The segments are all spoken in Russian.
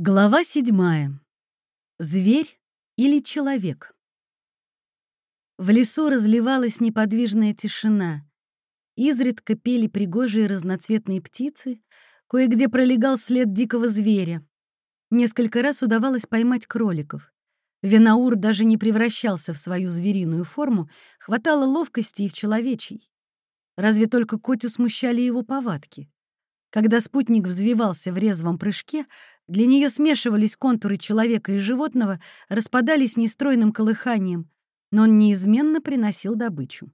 Глава седьмая. Зверь или человек? В лесу разливалась неподвижная тишина. Изредка пели пригожие разноцветные птицы, кое-где пролегал след дикого зверя. Несколько раз удавалось поймать кроликов. Венаур даже не превращался в свою звериную форму, хватало ловкости и в человечий. Разве только Котю смущали его повадки. Когда спутник взвивался в резвом прыжке, для нее смешивались контуры человека и животного, распадались нестройным колыханием, но он неизменно приносил добычу.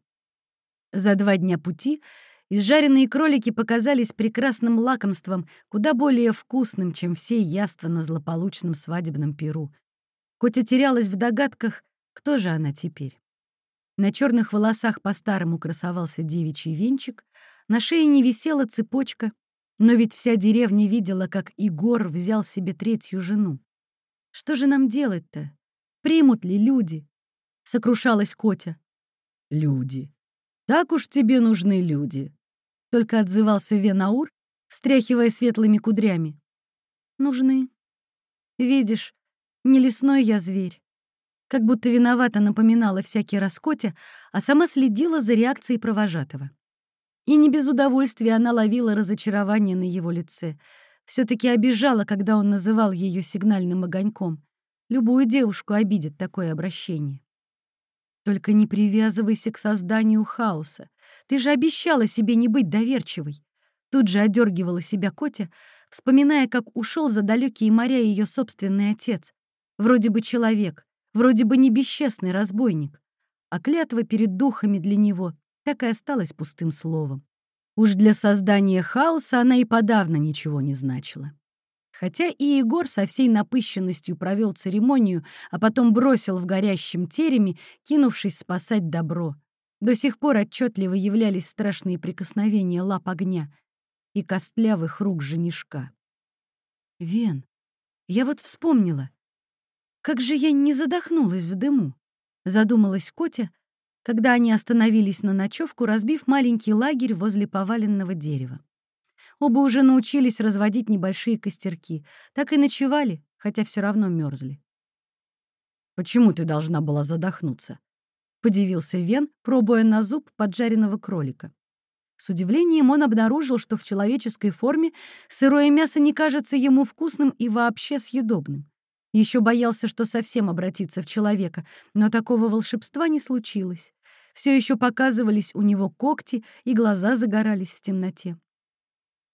За два дня пути изжаренные кролики показались прекрасным лакомством, куда более вкусным, чем все яства на злополучном свадебном перу. Котя терялась в догадках, кто же она теперь. На черных волосах по-старому красовался девичий венчик, на шее не висела цепочка — но ведь вся деревня видела, как Игор взял себе третью жену. Что же нам делать-то? Примут ли люди? Сокрушалась Котя. Люди. Так уж тебе нужны люди. Только отзывался Венаур, встряхивая светлыми кудрями. Нужны. Видишь, не лесной я зверь. Как будто виновата напоминала всякий раз Котя, а сама следила за реакцией провожатого. И не без удовольствия она ловила разочарование на его лице. все таки обижала, когда он называл ее сигнальным огоньком. Любую девушку обидит такое обращение. Только не привязывайся к созданию хаоса. Ты же обещала себе не быть доверчивой. Тут же одергивала себя Котя, вспоминая, как ушел за далекие моря ее собственный отец. Вроде бы человек, вроде бы не бесчестный разбойник. А клятва перед духами для него так и осталась пустым словом. Уж для создания хаоса она и подавно ничего не значила. Хотя и Егор со всей напыщенностью провел церемонию, а потом бросил в горящем тереме, кинувшись спасать добро. До сих пор отчетливо являлись страшные прикосновения лап огня и костлявых рук женишка. «Вен, я вот вспомнила. Как же я не задохнулась в дыму?» — задумалась Котя, когда они остановились на ночевку, разбив маленький лагерь возле поваленного дерева. Оба уже научились разводить небольшие костерки, так и ночевали, хотя все равно мерзли. «Почему ты должна была задохнуться?» — подивился Вен, пробуя на зуб поджаренного кролика. С удивлением он обнаружил, что в человеческой форме сырое мясо не кажется ему вкусным и вообще съедобным. Еще боялся, что совсем обратится в человека, но такого волшебства не случилось. Все еще показывались у него когти, и глаза загорались в темноте.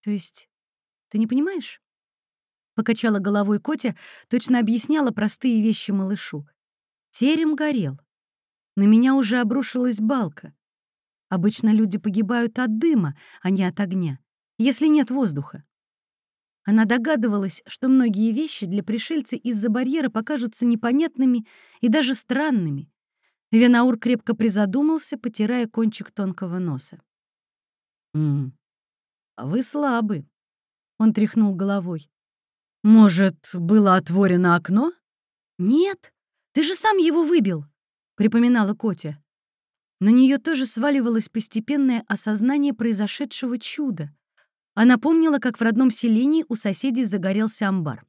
«То есть ты не понимаешь?» Покачала головой Котя, точно объясняла простые вещи малышу. Терем горел. На меня уже обрушилась балка. Обычно люди погибают от дыма, а не от огня, если нет воздуха. Она догадывалась, что многие вещи для пришельца из-за барьера покажутся непонятными и даже странными. Венаур крепко призадумался, потирая кончик тонкого носа. «М а вы слабы», — он тряхнул головой. «Может, было отворено окно?» «Нет, ты же сам его выбил», — припоминала Котя. На нее тоже сваливалось постепенное осознание произошедшего чуда. Она помнила, как в родном селении у соседей загорелся амбар.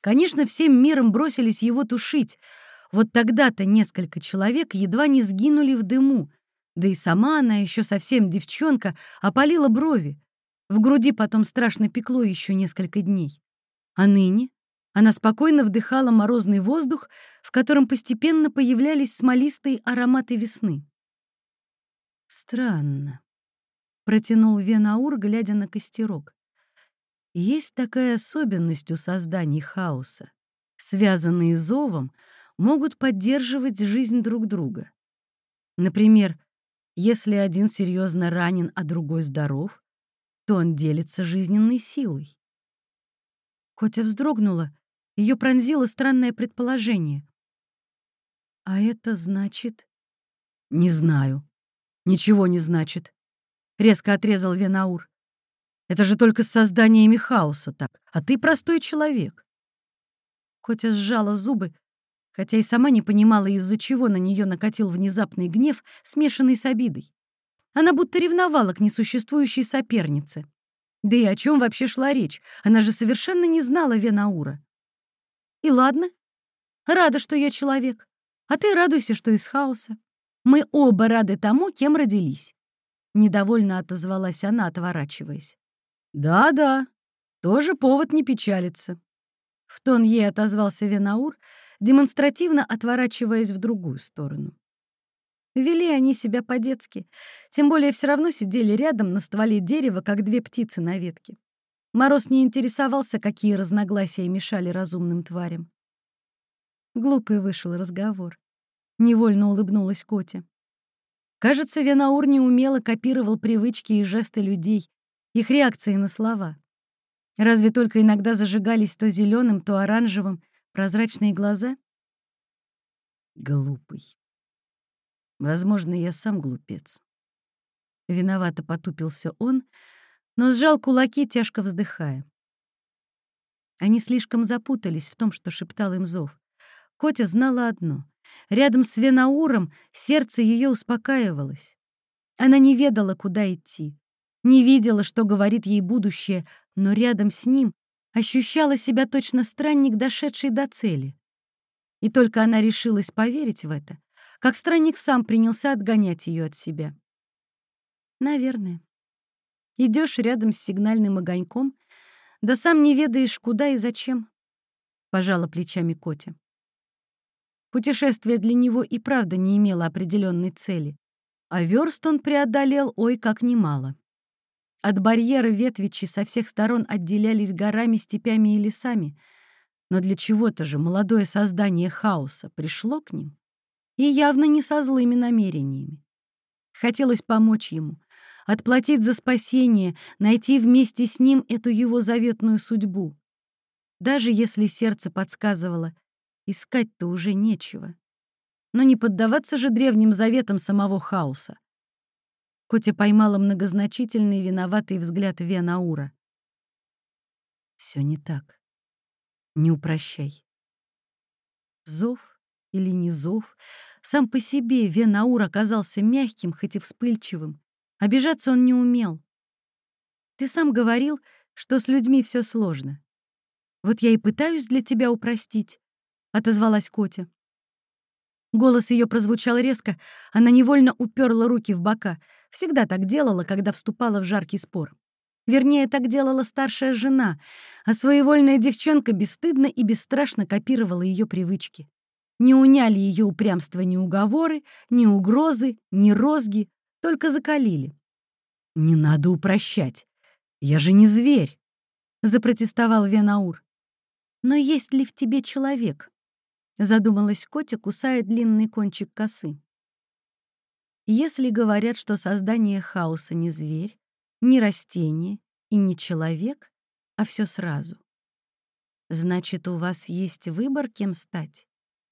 Конечно, всем миром бросились его тушить. Вот тогда-то несколько человек едва не сгинули в дыму. Да и сама она, еще совсем девчонка, опалила брови. В груди потом страшно пекло еще несколько дней. А ныне она спокойно вдыхала морозный воздух, в котором постепенно появлялись смолистые ароматы весны. Странно протянул Венаур, глядя на костерок. Есть такая особенность у созданий хаоса. Связанные зовом могут поддерживать жизнь друг друга. Например, если один серьезно ранен, а другой здоров, то он делится жизненной силой. Котя вздрогнула, ее пронзило странное предположение. А это значит... Не знаю. Ничего не значит. — резко отрезал Венаур. «Это же только с созданиями хаоса так, а ты простой человек». Котя сжала зубы, хотя и сама не понимала, из-за чего на нее накатил внезапный гнев, смешанный с обидой. Она будто ревновала к несуществующей сопернице. Да и о чем вообще шла речь? Она же совершенно не знала Венаура. И ладно. Рада, что я человек. А ты радуйся, что из хаоса. Мы оба рады тому, кем родились. Недовольно отозвалась она, отворачиваясь. Да-да, тоже повод не печалиться. В тон ей отозвался Венаур, демонстративно отворачиваясь в другую сторону. Вели они себя по-детски, тем более все равно сидели рядом на стволе дерева, как две птицы на ветке. Мороз не интересовался, какие разногласия мешали разумным тварям. Глупый вышел разговор. Невольно улыбнулась Котя. Кажется, Венаур неумело копировал привычки и жесты людей, их реакции на слова. Разве только иногда зажигались то зеленым, то оранжевым прозрачные глаза? Глупый. Возможно, я сам глупец. Виновато потупился он, но сжал кулаки, тяжко вздыхая. Они слишком запутались в том, что шептал им зов. Котя знала одно. Рядом с Венауром сердце ее успокаивалось. Она не ведала, куда идти, не видела, что говорит ей будущее, но рядом с ним ощущала себя точно странник, дошедший до цели. И только она решилась поверить в это, как странник сам принялся отгонять ее от себя. Наверное. Идешь рядом с сигнальным огоньком, да сам не ведаешь, куда и зачем, — пожала плечами Котя. Путешествие для него и правда не имело определенной цели, а верст он преодолел ой как немало. От барьера ветвичи со всех сторон отделялись горами, степями и лесами, но для чего-то же молодое создание хаоса пришло к ним и явно не со злыми намерениями. Хотелось помочь ему, отплатить за спасение, найти вместе с ним эту его заветную судьбу. Даже если сердце подсказывало, искать-то уже нечего. Но не поддаваться же древним заветам самого хаоса. Котя поймала многозначительный виноватый взгляд Венаура. Все не так. Не упрощай. Зов или не зов, сам по себе Венаур оказался мягким, хоть и вспыльчивым. Обижаться он не умел. Ты сам говорил, что с людьми все сложно. Вот я и пытаюсь для тебя упростить, — отозвалась Котя. Голос ее прозвучал резко, она невольно уперла руки в бока. Всегда так делала, когда вступала в жаркий спор. Вернее, так делала старшая жена, а своевольная девчонка бесстыдно и бесстрашно копировала ее привычки. Не уняли ее упрямство ни уговоры, ни угрозы, ни розги, только закалили. «Не надо упрощать. Я же не зверь», — запротестовал Венаур. «Но есть ли в тебе человек?» Задумалась Котя, кусая длинный кончик косы. Если говорят, что создание хаоса не зверь, не растение и не человек, а все сразу, значит, у вас есть выбор, кем стать,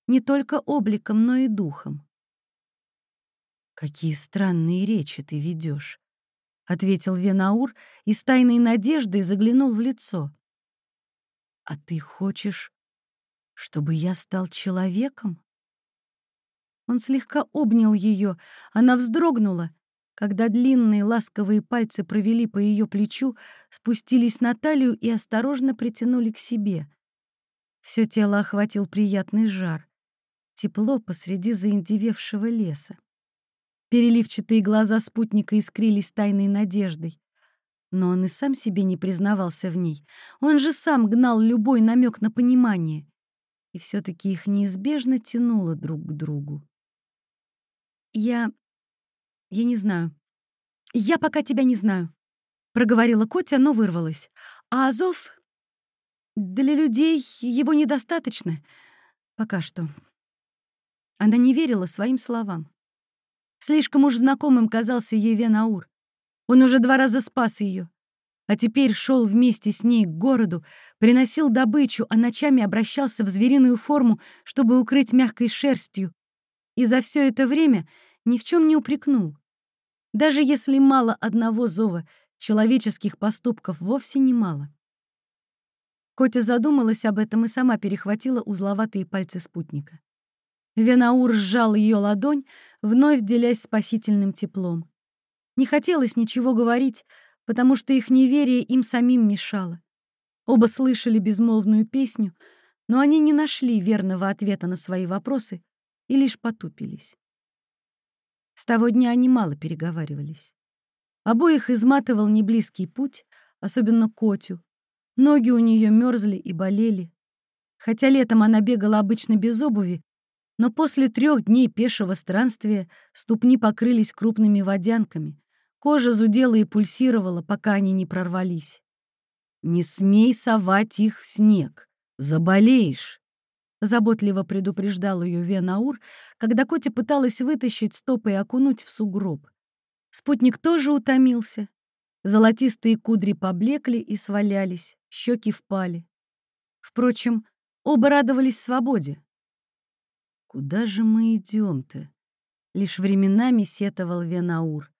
не только обликом, но и духом. «Какие странные речи ты ведешь, ответил Венаур и с тайной надеждой заглянул в лицо. «А ты хочешь, чтобы я стал человеком? Он слегка обнял ее, она вздрогнула, когда длинные ласковые пальцы провели по ее плечу, спустились на талию и осторожно притянули к себе. Все тело охватил приятный жар, тепло посреди заиндевевшего леса. Переливчатые глаза спутника искрились тайной надеждой. Но он и сам себе не признавался в ней. Он же сам гнал любой намек на понимание и все-таки их неизбежно тянуло друг к другу. «Я... я не знаю. Я пока тебя не знаю», — проговорила Котя, но вырвалась. «А Азов... для людей его недостаточно. Пока что». Она не верила своим словам. Слишком уж знакомым казался ей Венаур. Он уже два раза спас ее, а теперь шел вместе с ней к городу, приносил добычу, а ночами обращался в звериную форму, чтобы укрыть мягкой шерстью. И за все это время ни в чем не упрекнул. Даже если мало одного зова, человеческих поступков вовсе немало. Котя задумалась об этом и сама перехватила узловатые пальцы спутника. Венаур сжал ее ладонь, вновь делясь спасительным теплом. Не хотелось ничего говорить, потому что их неверие им самим мешало. Оба слышали безмолвную песню, но они не нашли верного ответа на свои вопросы и лишь потупились. С того дня они мало переговаривались. Обоих изматывал неблизкий путь, особенно Котю. Ноги у нее мерзли и болели. Хотя летом она бегала обычно без обуви, но после трех дней пешего странствия ступни покрылись крупными водянками. Кожа зудела и пульсировала, пока они не прорвались. «Не смей совать их в снег, заболеешь!» Заботливо предупреждал ее Венаур, когда Котя пыталась вытащить стопы и окунуть в сугроб. Спутник тоже утомился. Золотистые кудри поблекли и свалялись, щеки впали. Впрочем, оба радовались свободе. «Куда же мы идем-то?» Лишь временами сетовал Венаур.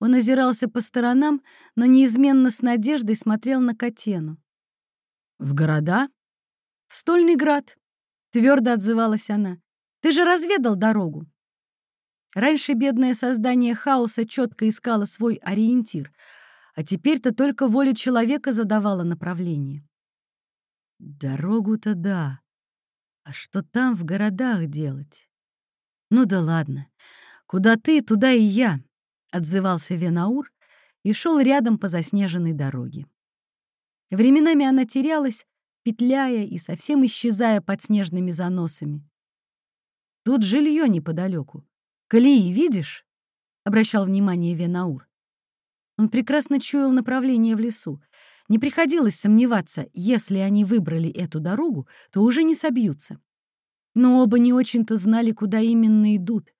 Он озирался по сторонам, но неизменно с надеждой смотрел на Котену. «В города?» «В Стольный град», — твердо отзывалась она. «Ты же разведал дорогу». Раньше бедное создание хаоса четко искало свой ориентир, а теперь-то только воля человека задавала направление. Дорогу-то да. А что там в городах делать? Ну да ладно. Куда ты, туда и я, — отзывался Венаур и шел рядом по заснеженной дороге. Временами она терялась, петляя и совсем исчезая под снежными заносами. Тут жилье неподалеку. Колеи видишь? обращал внимание Венаур. Он прекрасно чуял направление в лесу. Не приходилось сомневаться, если они выбрали эту дорогу, то уже не собьются. Но оба не очень-то знали, куда именно идут.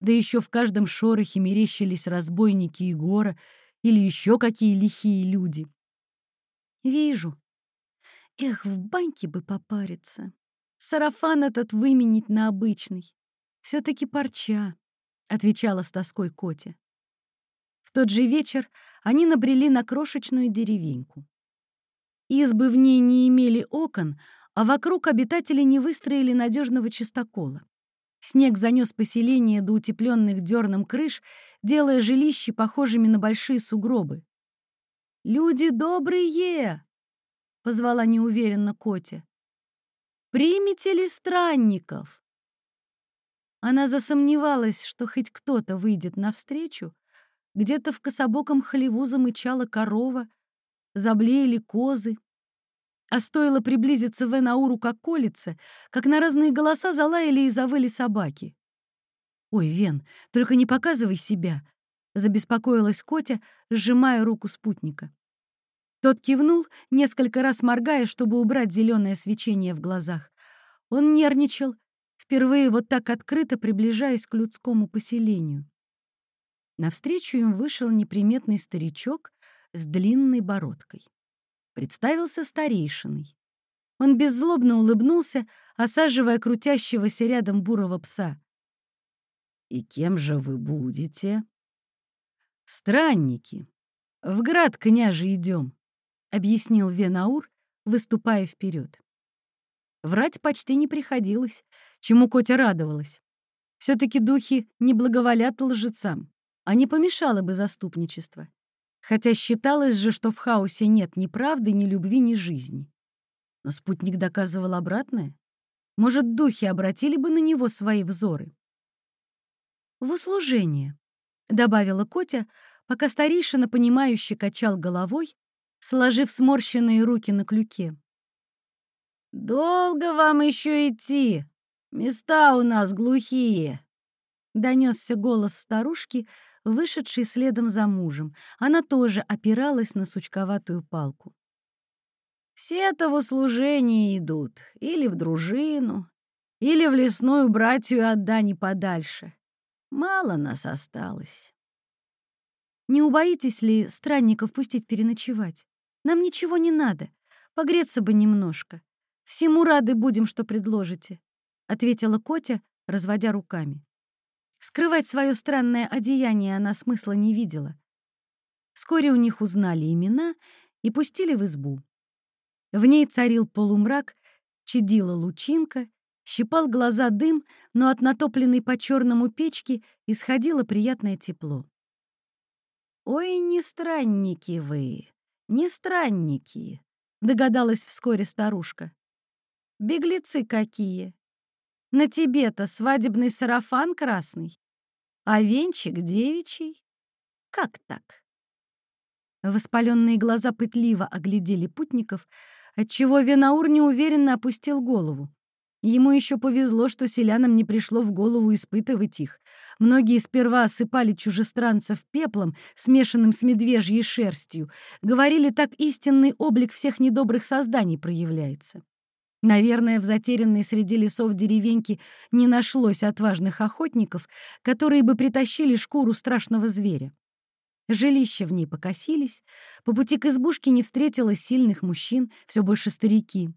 Да еще в каждом шорохе мерещились разбойники и гора или еще какие лихие люди. «Вижу», Эх, в баньке бы попариться. Сарафан этот выменить на обычный. все таки парча, — отвечала с тоской Котя. В тот же вечер они набрели на крошечную деревеньку. Избы в ней не имели окон, а вокруг обитатели не выстроили надежного чистокола. Снег занес поселение до утепленных дерном крыш, делая жилища похожими на большие сугробы. «Люди добрые!» позвала неуверенно Котя. «Примите ли странников?» Она засомневалась, что хоть кто-то выйдет навстречу. Где-то в кособоком хлеву замычала корова, заблеяли козы. А стоило приблизиться в Энауру как колется, как на разные голоса залаяли и завыли собаки. «Ой, Вен, только не показывай себя!» — забеспокоилась Котя, сжимая руку спутника. Тот кивнул, несколько раз моргая, чтобы убрать зеленое свечение в глазах. Он нервничал, впервые вот так открыто приближаясь к людскому поселению. Навстречу им вышел неприметный старичок с длинной бородкой. Представился старейшиной. Он беззлобно улыбнулся, осаживая крутящегося рядом бурого пса. «И кем же вы будете?» «Странники. В град княже идем. — объяснил Венаур, выступая вперед. Врать почти не приходилось, чему Котя радовалась. все таки духи не благоволят лжецам, а не помешало бы заступничество. Хотя считалось же, что в хаосе нет ни правды, ни любви, ни жизни. Но спутник доказывал обратное. Может, духи обратили бы на него свои взоры? «В услужение», — добавила Котя, пока старейшина, понимающе качал головой, сложив сморщенные руки на клюке. «Долго вам еще идти? Места у нас глухие!» Донесся голос старушки, вышедшей следом за мужем. Она тоже опиралась на сучковатую палку. «Все-то в услужение идут, или в дружину, или в лесную братью от Дани подальше. Мало нас осталось». «Не убоитесь ли странников пустить переночевать?» Нам ничего не надо. Погреться бы немножко. Всему рады будем, что предложите», — ответила Котя, разводя руками. Скрывать свое странное одеяние она смысла не видела. Вскоре у них узнали имена и пустили в избу. В ней царил полумрак, чадила лучинка, щипал глаза дым, но от натопленной по черному печки исходило приятное тепло. «Ой, не странники вы!» «Не странники», — догадалась вскоре старушка. Беглецы какие! На тебе-то свадебный сарафан красный, а венчик девичий. Как так?» Воспаленные глаза пытливо оглядели путников, отчего Венаур неуверенно опустил голову. Ему еще повезло, что селянам не пришло в голову испытывать их. Многие сперва осыпали чужестранцев пеплом, смешанным с медвежьей шерстью. Говорили, так истинный облик всех недобрых созданий проявляется. Наверное, в затерянной среди лесов деревеньки не нашлось отважных охотников, которые бы притащили шкуру страшного зверя. Жилища в ней покосились, по пути к избушке не встретилось сильных мужчин, все больше старики.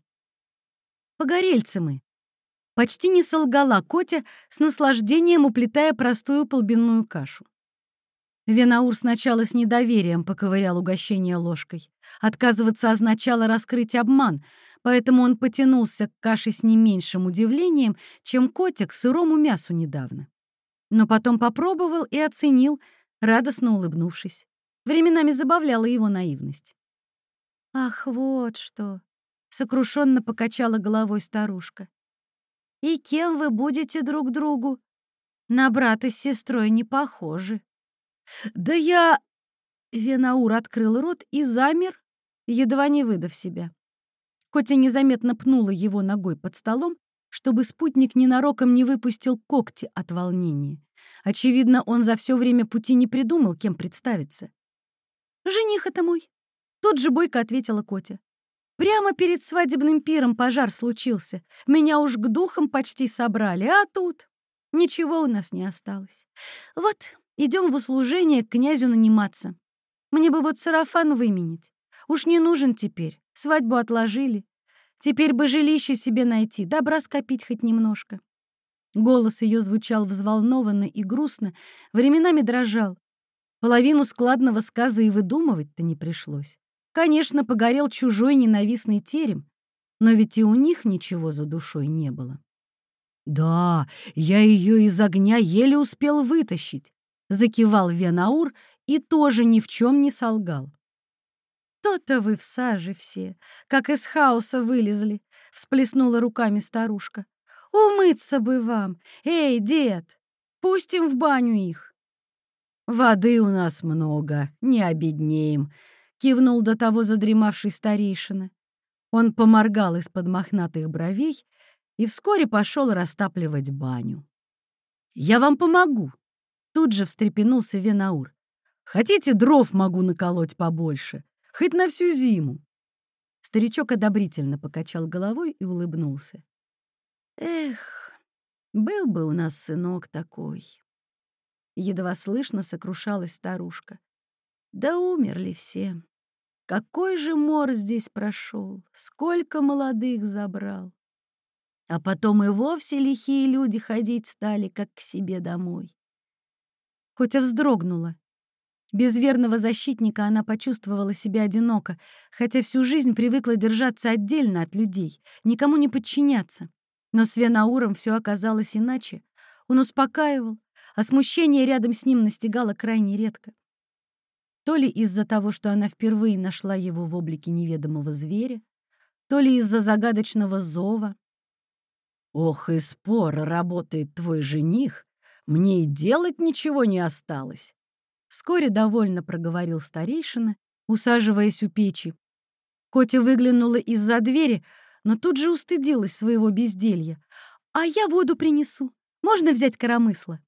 «Погорельцы мы!» Почти не солгала Котя, с наслаждением уплетая простую полбинную кашу. Венаур сначала с недоверием поковырял угощение ложкой. Отказываться означало раскрыть обман, поэтому он потянулся к каше с не меньшим удивлением, чем котик к сырому мясу недавно. Но потом попробовал и оценил, радостно улыбнувшись. Временами забавляла его наивность. «Ах, вот что!» — сокрушенно покачала головой старушка. «И кем вы будете друг другу? На брата с сестрой не похожи». «Да я...» Венаур открыл рот и замер, едва не выдав себя. Котя незаметно пнула его ногой под столом, чтобы спутник ненароком не выпустил когти от волнения. Очевидно, он за все время пути не придумал, кем представиться. «Жених это мой!» Тут же бойко ответила Котя. «Прямо перед свадебным пиром пожар случился. Меня уж к духам почти собрали, а тут ничего у нас не осталось. Вот, идем в услужение к князю наниматься. Мне бы вот сарафан выменить. Уж не нужен теперь, свадьбу отложили. Теперь бы жилище себе найти, добра скопить хоть немножко. Голос ее звучал взволнованно и грустно, временами дрожал. Половину складного сказа и выдумывать-то не пришлось. Конечно, погорел чужой ненавистный терем, но ведь и у них ничего за душой не было. «Да, я ее из огня еле успел вытащить», — закивал Венаур и тоже ни в чем не солгал. «То-то вы в саже все, как из хаоса вылезли», — всплеснула руками старушка. Умыться бы вам! Эй, дед, пустим в баню их!» «Воды у нас много, не обеднеем», — кивнул до того задремавший старейшина. Он поморгал из-под мохнатых бровей и вскоре пошел растапливать баню. «Я вам помогу!» — тут же встрепенулся Венаур. «Хотите, дров могу наколоть побольше, хоть на всю зиму?» Старичок одобрительно покачал головой и улыбнулся. Эх, был бы у нас сынок такой. Едва слышно сокрушалась старушка. Да умерли все. Какой же мор здесь прошел, сколько молодых забрал. А потом и вовсе лихие люди ходить стали, как к себе домой. Котя вздрогнула. Без верного защитника она почувствовала себя одиноко, хотя всю жизнь привыкла держаться отдельно от людей, никому не подчиняться. Но с Венауром все оказалось иначе. Он успокаивал, а смущение рядом с ним настигало крайне редко. То ли из-за того, что она впервые нашла его в облике неведомого зверя, то ли из-за загадочного зова. «Ох, и споро работает твой жених, мне и делать ничего не осталось!» Вскоре довольно проговорил старейшина, усаживаясь у печи. Котя выглянула из-за двери, но тут же устыдилась своего безделья. «А я воду принесу. Можно взять коромысло?»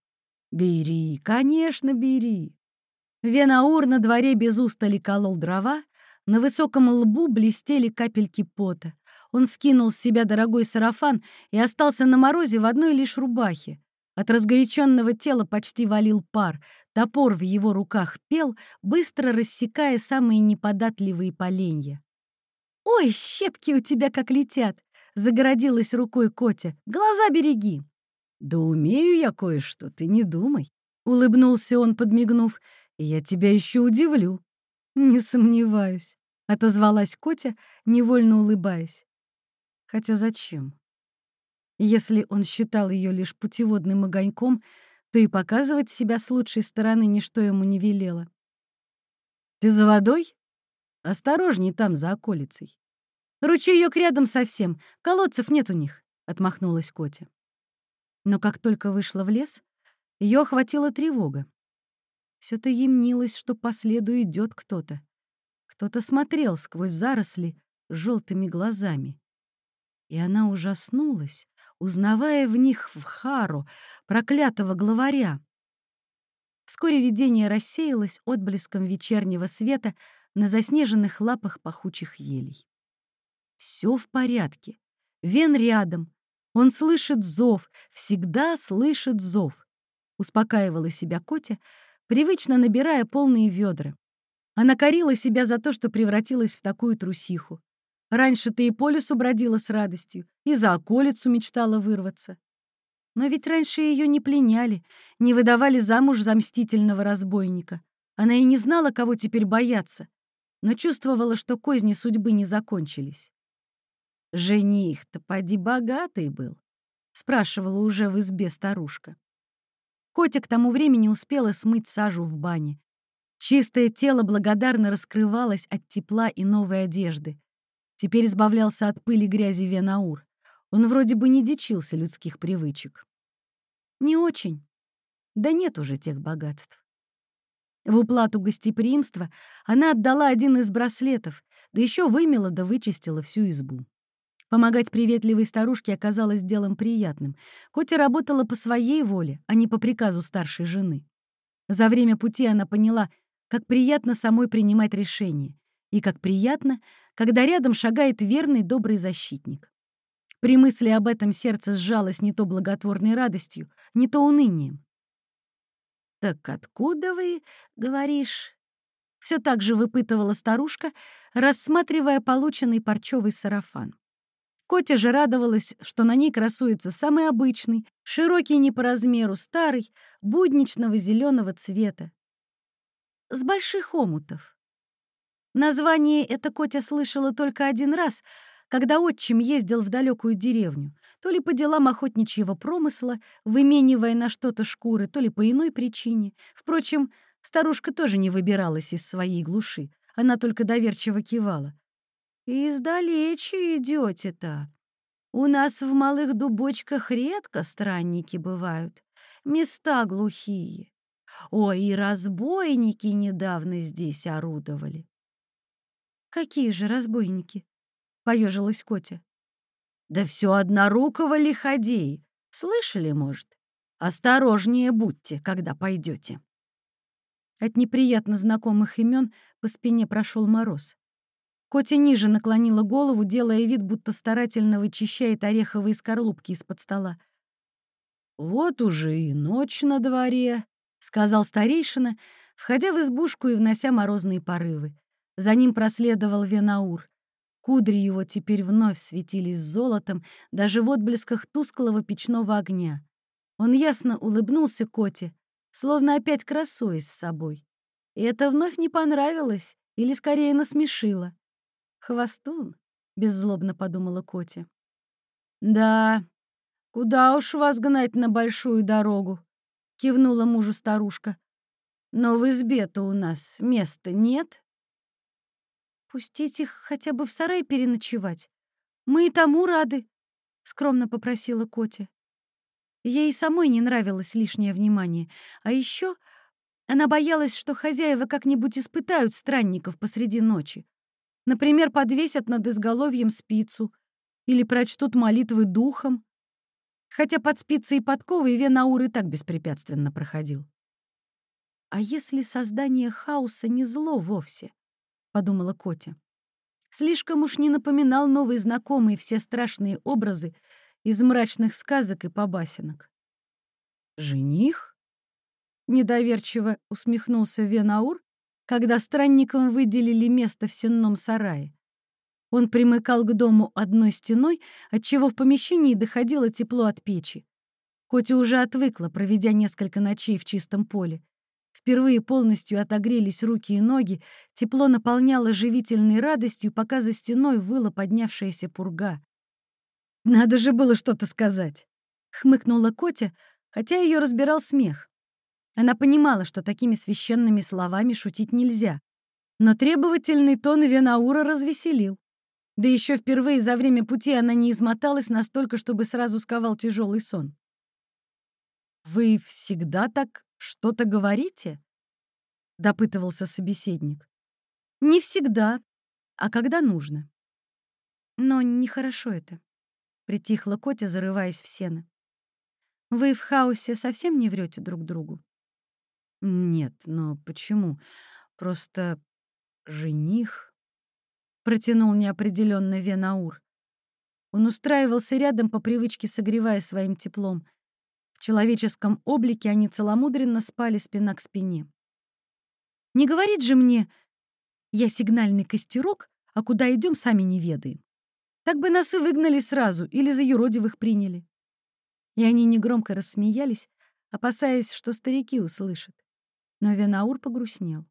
«Бери, конечно, бери». Венаур на дворе без устали колол дрова, на высоком лбу блестели капельки пота. Он скинул с себя дорогой сарафан и остался на морозе в одной лишь рубахе. От разгоряченного тела почти валил пар, топор в его руках пел, быстро рассекая самые неподатливые поленья. «Ой, щепки у тебя как летят!» — загородилась рукой Котя. «Глаза береги!» «Да умею я кое-что, ты не думай!» — улыбнулся он, подмигнув. «Я тебя еще удивлю». «Не сомневаюсь», — отозвалась Котя, невольно улыбаясь. Хотя зачем? Если он считал ее лишь путеводным огоньком, то и показывать себя с лучшей стороны ничто ему не велело. «Ты за водой?» Осторожней там, за околицей. Ручеёк рядом совсем, колодцев нет у них», — отмахнулась Котя. Но как только вышла в лес, ее охватила тревога. все то ямнилось, что по следу идет кто-то. Кто-то смотрел сквозь заросли желтыми глазами. И она ужаснулась, узнавая в них в Хару, проклятого главаря. Вскоре видение рассеялось отблеском вечернего света на заснеженных лапах пахучих елей. Все в порядке. Вен рядом. Он слышит зов, всегда слышит зов. Успокаивала себя Котя, привычно набирая полные ведра. Она корила себя за то, что превратилась в такую трусиху. Раньше ты и по лесу бродила с радостью, и за околицу мечтала вырваться. Но ведь раньше ее не пленяли, не выдавали замуж за мстительного разбойника. Она и не знала, кого теперь бояться, но чувствовала, что козни судьбы не закончились. «Жених-то поди богатый был», — спрашивала уже в избе старушка. Котя к тому времени успела смыть сажу в бане. Чистое тело благодарно раскрывалось от тепла и новой одежды. Теперь избавлялся от пыли грязи Венаур. Он вроде бы не дичился людских привычек. Не очень. Да нет уже тех богатств. В уплату гостеприимства она отдала один из браслетов, да еще вымела да вычистила всю избу. Помогать приветливой старушке оказалось делом приятным. Котя работала по своей воле, а не по приказу старшей жены. За время пути она поняла, как приятно самой принимать решения, и как приятно, когда рядом шагает верный добрый защитник. При мысли об этом сердце сжалось не то благотворной радостью, не то унынием. «Так откуда вы, говоришь?» Все так же выпытывала старушка, рассматривая полученный парчевый сарафан. Котя же радовалась, что на ней красуется самый обычный, широкий не по размеру, старый, будничного зеленого цвета. С больших омутов. Название это Котя слышала только один раз — когда отчим ездил в далекую деревню, то ли по делам охотничьего промысла, выменивая на что-то шкуры, то ли по иной причине. Впрочем, старушка тоже не выбиралась из своей глуши, она только доверчиво кивала. «Издалече идете-то. У нас в малых дубочках редко странники бывают, места глухие. Ой, и разбойники недавно здесь орудовали». «Какие же разбойники?» — поежилась Котя. «Да все однорукого лиходей. Слышали, может? Осторожнее будьте, когда пойдете. От неприятно знакомых имен по спине прошел мороз. Котя ниже наклонила голову, делая вид, будто старательно вычищает ореховые скорлупки из-под стола. «Вот уже и ночь на дворе», — сказал старейшина, входя в избушку и внося морозные порывы. За ним проследовал Венаур. Кудри его теперь вновь светились золотом, даже в отблесках тусклого печного огня. Он ясно улыбнулся Коте, словно опять красуясь с собой. И это вновь не понравилось или скорее насмешило. «Хвостун», — беззлобно подумала Котя. «Да, куда уж вас гнать на большую дорогу?» — кивнула мужу старушка. «Но в избе-то у нас места нет». «Пустить их хотя бы в сарай переночевать. Мы и тому рады», — скромно попросила Котя. Ей самой не нравилось лишнее внимание. А еще она боялась, что хозяева как-нибудь испытают странников посреди ночи. Например, подвесят над изголовьем спицу или прочтут молитвы духом. Хотя под спицей и подковой Венаур и так беспрепятственно проходил. А если создание хаоса не зло вовсе? Подумала Котя. Слишком уж не напоминал новый знакомый все страшные образы из мрачных сказок и побасенок. «Жених?» — недоверчиво усмехнулся Венаур, когда странникам выделили место в сенном сарае. Он примыкал к дому одной стеной, отчего в помещении доходило тепло от печи. Котя уже отвыкла, проведя несколько ночей в чистом поле. Впервые полностью отогрелись руки и ноги, тепло наполняло живительной радостью, пока за стеной выла поднявшаяся пурга. «Надо же было что-то сказать!» — хмыкнула Котя, хотя ее разбирал смех. Она понимала, что такими священными словами шутить нельзя, но требовательный тон Венаура развеселил. Да еще впервые за время пути она не измоталась настолько, чтобы сразу сковал тяжелый сон. «Вы всегда так что-то говорите?» — допытывался собеседник. «Не всегда, а когда нужно. Но нехорошо это», — притихла Котя, зарываясь в сено. «Вы в хаосе совсем не врете друг другу?» «Нет, но почему? Просто жених...» — протянул неопределенно Венаур. Он устраивался рядом по привычке, согревая своим теплом. В человеческом облике они целомудренно спали спина к спине. «Не говорит же мне, я сигнальный костерок, а куда идем, сами не ведаем. Так бы нас и выгнали сразу или за юродивых приняли». И они негромко рассмеялись, опасаясь, что старики услышат. Но Венаур погрустнел.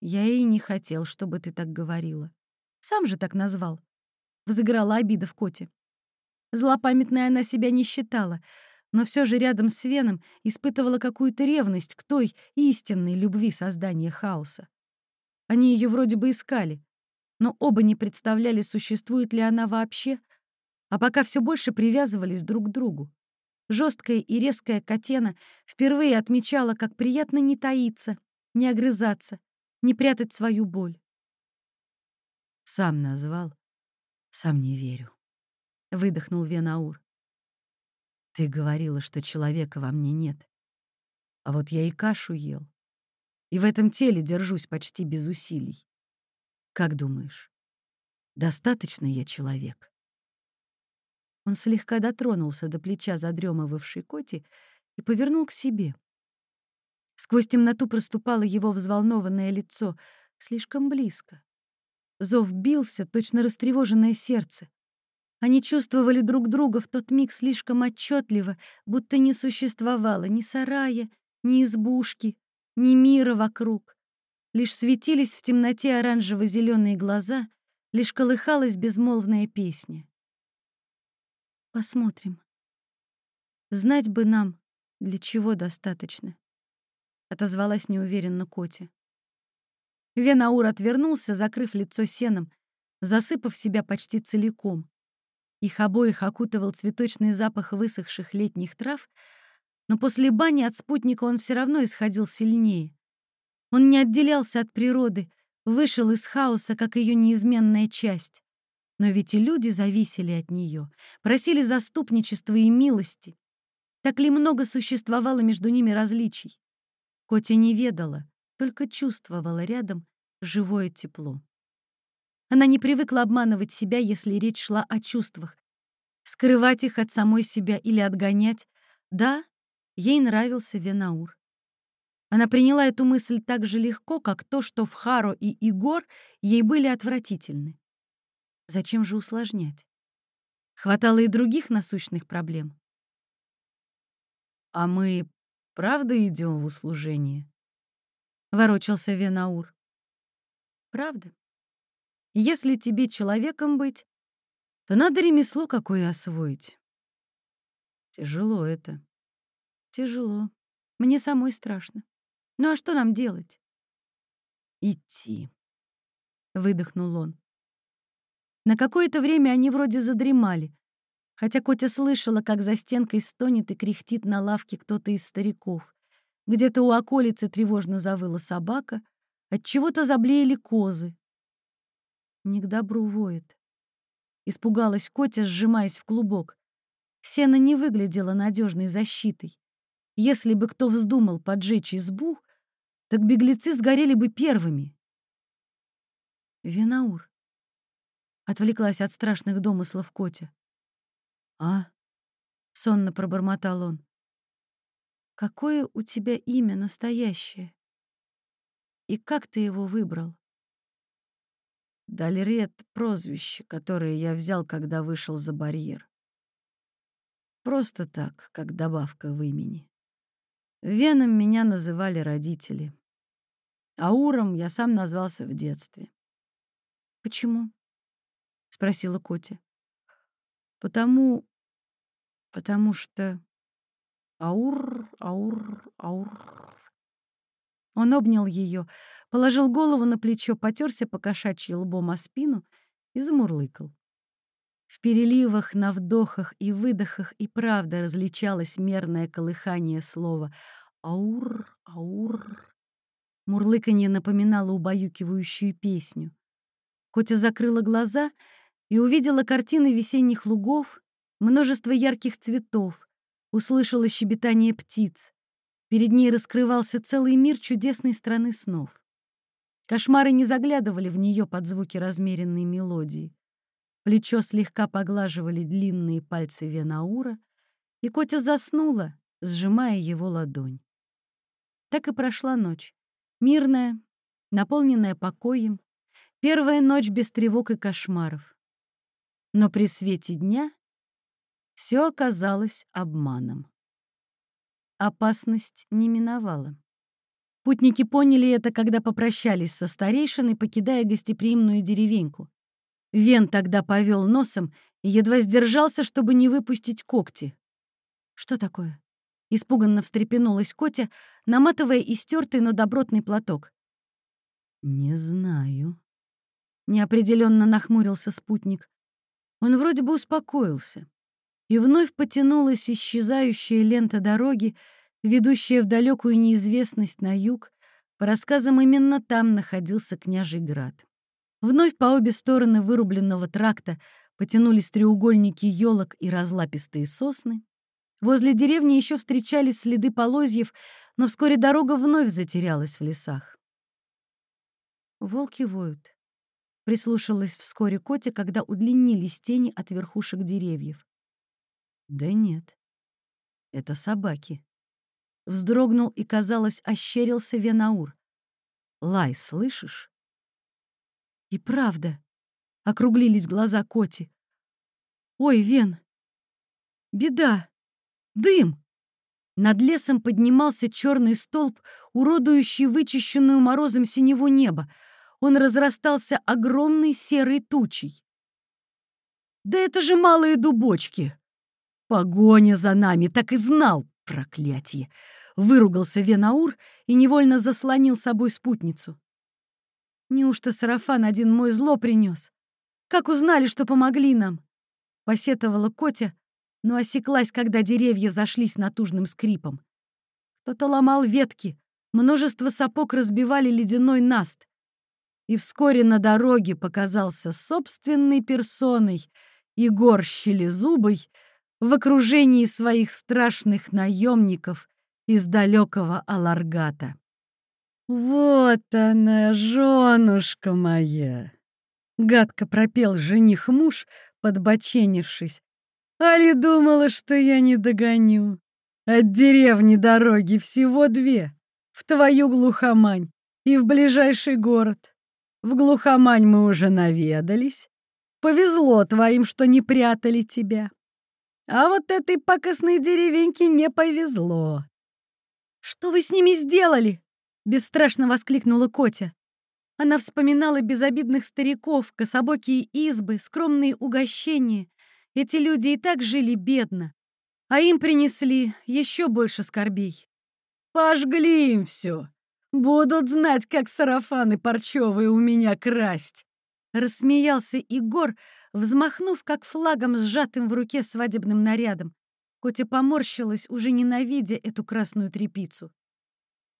Я и не хотел, чтобы ты так говорила. Сам же так назвал. Взыграла обида в коте. Злопамятной она себя не считала, но все же рядом с Веном испытывала какую-то ревность к той истинной любви создания хаоса. Они ее вроде бы искали, но оба не представляли, существует ли она вообще, а пока все больше привязывались друг к другу. Жесткая и резкая Катена впервые отмечала, как приятно не таиться, не огрызаться, не прятать свою боль. Сам назвал, сам не верю. Выдохнул Венаур. Ты говорила, что человека во мне нет. А вот я и кашу ел. И в этом теле держусь почти без усилий. Как думаешь, достаточно я человек? Он слегка дотронулся до плеча задремывавшей Коти и повернул к себе. Сквозь темноту проступало его взволнованное лицо, слишком близко. Зов бился, точно растревоженное сердце. Они чувствовали друг друга в тот миг слишком отчетливо, будто не существовало ни сарая, ни избушки, ни мира вокруг. Лишь светились в темноте оранжево зеленые глаза, лишь колыхалась безмолвная песня. Посмотрим. Знать бы нам, для чего достаточно отозвалась неуверенно Коти. Венаур отвернулся, закрыв лицо сеном, засыпав себя почти целиком. Их обоих окутывал цветочный запах высохших летних трав, но после бани от спутника он все равно исходил сильнее. Он не отделялся от природы, вышел из хаоса, как ее неизменная часть. Но ведь и люди зависели от нее, просили заступничества и милости. Так ли много существовало между ними различий? Котя не ведала, только чувствовала рядом живое тепло. Она не привыкла обманывать себя, если речь шла о чувствах. Скрывать их от самой себя или отгонять. Да, ей нравился Венаур. Она приняла эту мысль так же легко, как то, что в Харо и Игор ей были отвратительны. Зачем же усложнять? Хватало и других насущных проблем. «А мы Правда идем в услужение?» — ворочался Венаур. «Правда. Если тебе человеком быть, то надо ремесло какое освоить. Тяжело это. Тяжело. Мне самой страшно. Ну а что нам делать? Идти. Выдохнул он. На какое-то время они вроде задремали, хотя Котя слышала, как за стенкой стонет и кряхтит на лавке кто-то из стариков. Где-то у околицы тревожно завыла собака, от чего-то заблеяли козы. Не к добру воет. Испугалась Котя, сжимаясь в клубок. Сено не выглядело надежной защитой. Если бы кто вздумал поджечь избу, так беглецы сгорели бы первыми. Винаур. Отвлеклась от страшных домыслов Котя. «А?» — сонно пробормотал он. «Какое у тебя имя настоящее? И как ты его выбрал?» Дальред — прозвище, которое я взял, когда вышел за барьер. Просто так, как добавка в имени. Веном меня называли родители. Ауром я сам назвался в детстве. «Почему?» — спросила Котя. Потому... потому что... Аур, аур, аур. Он обнял ее, положил голову на плечо, потерся по кошачьи лбом о спину и замурлыкал. В переливах, на вдохах и выдохах и правда различалось мерное колыхание слова «аур, аур». Мурлыканье напоминало убаюкивающую песню. Котя закрыла глаза и увидела картины весенних лугов, множество ярких цветов, услышала щебетание птиц. Перед ней раскрывался целый мир чудесной страны снов. Кошмары не заглядывали в нее под звуки размеренной мелодии. Плечо слегка поглаживали длинные пальцы Венаура, и Котя заснула, сжимая его ладонь. Так и прошла ночь. Мирная, наполненная покоем, первая ночь без тревог и кошмаров. Но при свете дня все оказалось обманом. Опасность не миновала. Путники поняли это, когда попрощались со старейшиной, покидая гостеприимную деревеньку. Вен тогда повел носом и едва сдержался, чтобы не выпустить когти. «Что такое?» — испуганно встрепенулась Котя, наматывая истертый, но добротный платок. «Не знаю», — неопределенно нахмурился спутник. Он вроде бы успокоился. И вновь потянулась исчезающая лента дороги, ведущая в далекую неизвестность на юг. По рассказам, именно там находился княжий град. Вновь по обе стороны вырубленного тракта потянулись треугольники елок и разлапистые сосны. Возле деревни еще встречались следы полозьев, но вскоре дорога вновь затерялась в лесах. «Волки воют», — прислушалась вскоре Котя, когда удлинились тени от верхушек деревьев. «Да нет, это собаки». Вздрогнул и, казалось, ощерился Венаур. «Лай, слышишь?» И правда, округлились глаза Коти. «Ой, Вен! Беда! Дым!» Над лесом поднимался черный столб, уродующий вычищенную морозом синего неба. Он разрастался огромной серой тучей. «Да это же малые дубочки! Погоня за нами, так и знал, проклятие!» Выругался Венаур и невольно заслонил собой спутницу. Неужто сарафан один мой зло принес? Как узнали, что помогли нам? Посетовала Котя, но осеклась, когда деревья зашлись натужным скрипом. Кто-то ломал ветки, множество сапог разбивали ледяной наст. И вскоре на дороге показался собственной персоной Егор Щелезубый в окружении своих страшных наемников из далекого Аларгата. «Вот она, женушка моя!» Гадко пропел жених-муж, подбоченившись. «Али думала, что я не догоню? От деревни дороги всего две. В твою глухомань и в ближайший город. В глухомань мы уже наведались. Повезло твоим, что не прятали тебя. А вот этой пакостной деревеньке не повезло. Что вы с ними сделали? Бесстрашно воскликнула Котя. Она вспоминала безобидных стариков, кособокие избы, скромные угощения. Эти люди и так жили бедно, а им принесли еще больше скорбей. «Пожгли им все! Будут знать, как сарафаны парчевые у меня красть!» Рассмеялся Егор, взмахнув как флагом, сжатым в руке свадебным нарядом. Котя поморщилась, уже ненавидя эту красную трепицу.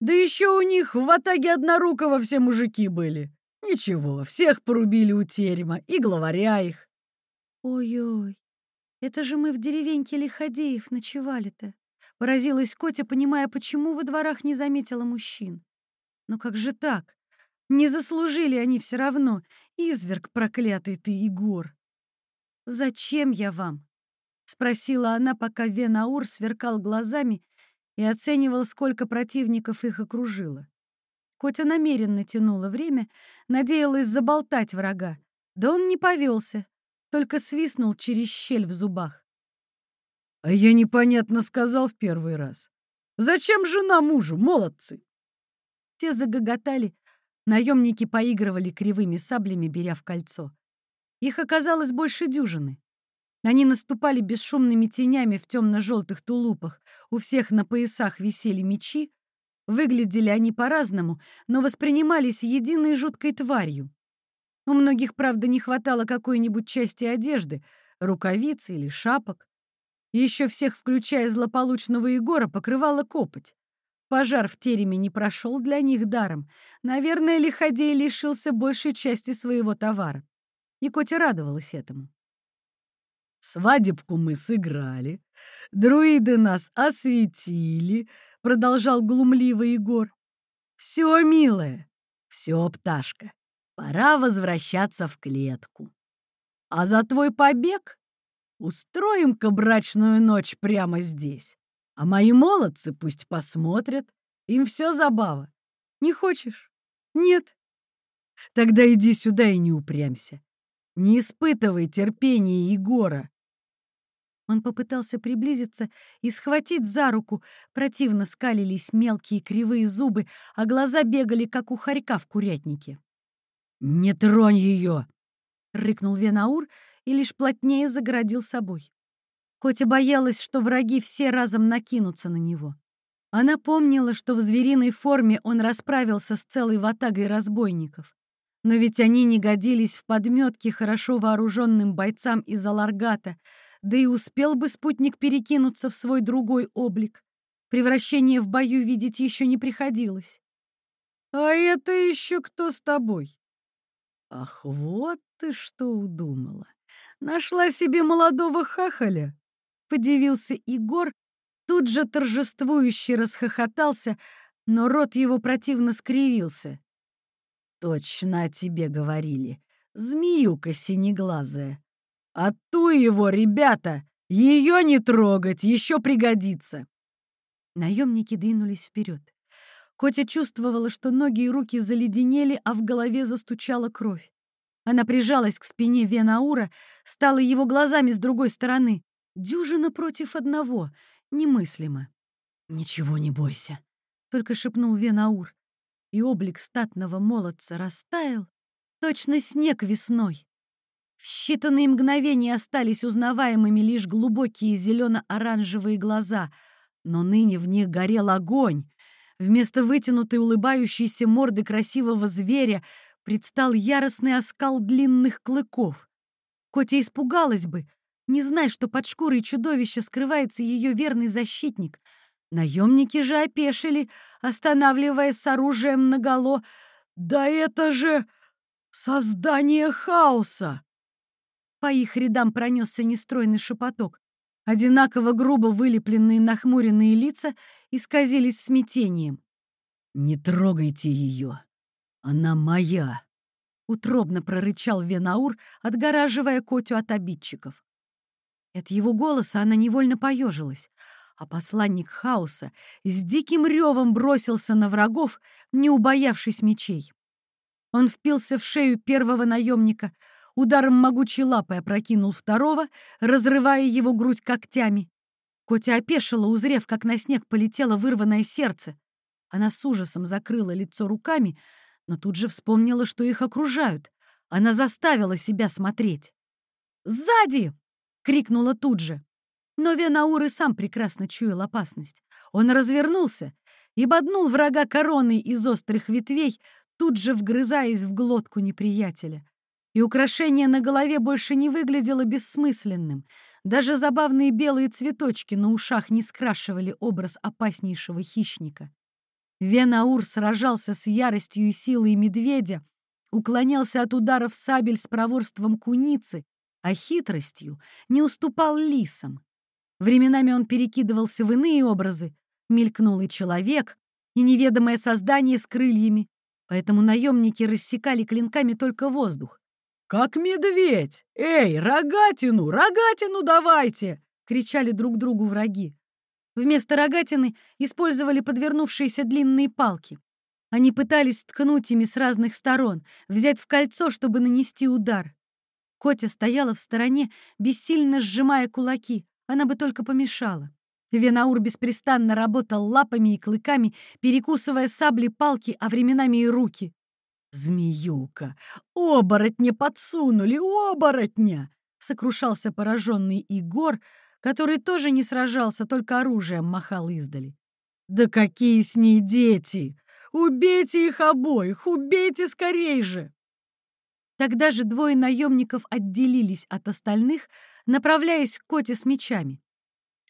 Да еще у них в Атаге однорукого все мужики были. Ничего, всех порубили у терема, и главаря их. Ой-ой, это же мы в деревеньке Лиходеев ночевали-то. Поразилась Котя, понимая, почему во дворах не заметила мужчин. Но как же так? Не заслужили они все равно. Изверг проклятый ты, Егор. «Зачем я вам?» — спросила она, пока Венаур сверкал глазами и оценивал, сколько противников их окружило. Котя намеренно тянула время, надеялась заболтать врага, да он не повелся, только свистнул через щель в зубах. «А я непонятно сказал в первый раз. Зачем жена мужу, молодцы?» Те загоготали, наемники поигрывали кривыми саблями, беря в кольцо. Их оказалось больше дюжины. Они наступали бесшумными тенями в темно-желтых тулупах, у всех на поясах висели мечи. Выглядели они по-разному, но воспринимались единой жуткой тварью. У многих, правда, не хватало какой-нибудь части одежды, рукавицы или шапок. Еще всех, включая злополучного Егора, покрывала копоть. Пожар в тереме не прошел для них даром. Наверное, Лиходей лишился большей части своего товара. И Котя радовалась этому. «Свадебку мы сыграли, друиды нас осветили», — продолжал глумливо Егор. «Все, милая, все, пташка, пора возвращаться в клетку. А за твой побег устроим-ка брачную ночь прямо здесь. А мои молодцы пусть посмотрят, им все забава. Не хочешь? Нет. Тогда иди сюда и не упрямься. Не испытывай терпения Егора. Он попытался приблизиться и схватить за руку. Противно скалились мелкие кривые зубы, а глаза бегали, как у хорька в курятнике. «Не тронь ее!» — рыкнул Венаур и лишь плотнее загородил собой. Котя боялась, что враги все разом накинутся на него. Она помнила, что в звериной форме он расправился с целой ватагой разбойников. Но ведь они не годились в подметке хорошо вооруженным бойцам из Аларгата, да и успел бы спутник перекинуться в свой другой облик. Превращение в бою видеть еще не приходилось. «А это еще кто с тобой?» «Ах, вот ты что удумала! Нашла себе молодого хахаля!» Подивился Егор, тут же торжествующе расхохотался, но рот его противно скривился. «Точно о тебе говорили, змеюка синеглазая. А ту его, ребята, ее не трогать, еще пригодится!» Наемники двинулись вперед. Котя чувствовала, что ноги и руки заледенели, а в голове застучала кровь. Она прижалась к спине Венаура, стала его глазами с другой стороны. Дюжина против одного. Немыслимо. «Ничего не бойся», — только шепнул Венаур. И облик статного молодца растаял, точно снег весной. В считанные мгновения остались узнаваемыми лишь глубокие зелено-оранжевые глаза, но ныне в них горел огонь. Вместо вытянутой улыбающейся морды красивого зверя предстал яростный оскал длинных клыков. Котя испугалась бы, не зная, что под шкурой чудовища скрывается ее верный защитник. Наемники же опешили, останавливаясь с оружием наголо. «Да это же создание хаоса!» По их рядам пронесся нестройный шепоток. Одинаково грубо вылепленные нахмуренные лица исказились смятением. «Не трогайте ее! Она моя!» Утробно прорычал Венаур, отгораживая Котю от обидчиков. От его голоса она невольно поежилась, а посланник хаоса с диким ревом бросился на врагов, не убоявшись мечей. Он впился в шею первого наемника, ударом могучей лапы опрокинул второго, разрывая его грудь когтями. Котя опешила, узрев, как на снег полетело вырванное сердце. Она с ужасом закрыла лицо руками, но тут же вспомнила, что их окружают. Она заставила себя смотреть. «Сзади!» крикнула тут же. Но Венаур и сам прекрасно чуял опасность. Он развернулся и боднул врага короной из острых ветвей, тут же вгрызаясь в глотку неприятеля. И украшение на голове больше не выглядело бессмысленным. Даже забавные белые цветочки на ушах не скрашивали образ опаснейшего хищника. Венаур сражался с яростью и силой медведя, уклонялся от ударов сабель с проворством куницы, а хитростью не уступал лисам. Временами он перекидывался в иные образы, мелькнул и человек, и неведомое создание с крыльями, поэтому наемники рассекали клинками только воздух. «Как медведь! Эй, рогатину, рогатину давайте!» — кричали друг другу враги. Вместо рогатины использовали подвернувшиеся длинные палки. Они пытались ткнуть ими с разных сторон, взять в кольцо, чтобы нанести удар. Котя стояла в стороне, бессильно сжимая кулаки. Она бы только помешала. Венаур беспрестанно работал лапами и клыками, перекусывая сабли, палки, а временами и руки. «Змеюка! Оборотня подсунули! Оборотня!» — сокрушался пораженный Игор, который тоже не сражался, только оружием махал издали. «Да какие с ней дети! Убейте их обоих! Убейте скорей же!» Тогда же двое наемников отделились от остальных, направляясь к Коте с мечами.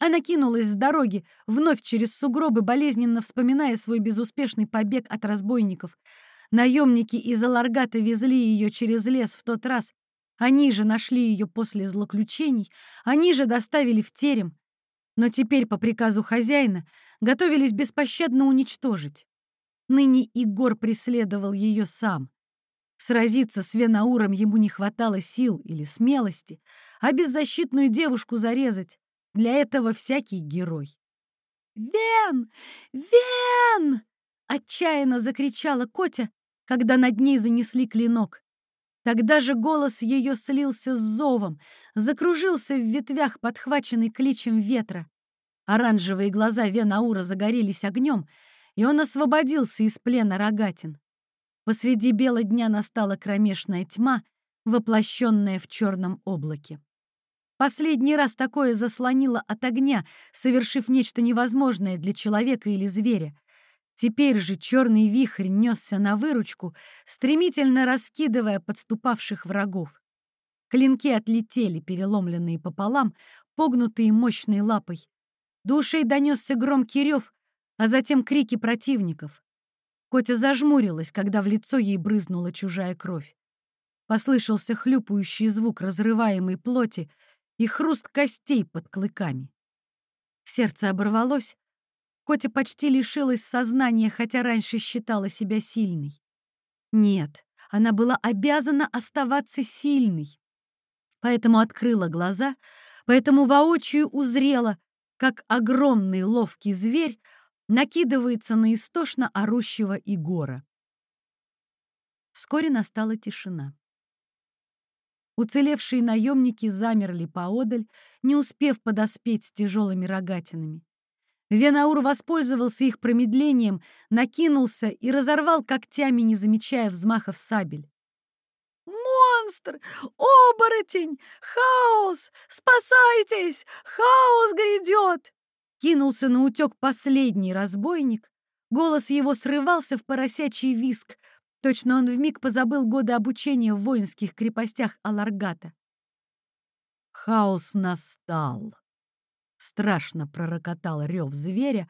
Она кинулась с дороги, вновь через сугробы, болезненно вспоминая свой безуспешный побег от разбойников. Наемники из Аларгата везли ее через лес в тот раз. Они же нашли ее после злоключений, они же доставили в терем. Но теперь, по приказу хозяина, готовились беспощадно уничтожить. Ныне Игор преследовал ее сам. Сразиться с Венауром ему не хватало сил или смелости, а беззащитную девушку зарезать — для этого всякий герой. «Вен! Вен!» — отчаянно закричала Котя, когда над ней занесли клинок. Тогда же голос ее слился с зовом, закружился в ветвях, подхваченный кличем ветра. Оранжевые глаза Венаура загорелись огнем, и он освободился из плена рогатин. Посреди бела дня настала кромешная тьма, воплощенная в черном облаке. Последний раз такое заслонило от огня, совершив нечто невозможное для человека или зверя. Теперь же черный вихрь несся на выручку, стремительно раскидывая подступавших врагов. Клинки отлетели, переломленные пополам, погнутые мощной лапой. До ушей донесся громкий рев, а затем крики противников. Котя зажмурилась, когда в лицо ей брызнула чужая кровь. Послышался хлюпающий звук разрываемой плоти и хруст костей под клыками. Сердце оборвалось. Котя почти лишилась сознания, хотя раньше считала себя сильной. Нет, она была обязана оставаться сильной. Поэтому открыла глаза, поэтому воочию узрела, как огромный ловкий зверь накидывается на истошно орущего Игора. Вскоре настала тишина. Уцелевшие наемники замерли поодаль, не успев подоспеть с тяжелыми рогатинами. Венаур воспользовался их промедлением, накинулся и разорвал когтями, не замечая взмахов сабель. «Монстр! Оборотень! Хаос! Спасайтесь! Хаос грядет!» Кинулся на утек последний разбойник. Голос его срывался в поросячий виск. Точно он вмиг позабыл годы обучения в воинских крепостях Аларгата. Хаос настал. Страшно пророкотал рев зверя,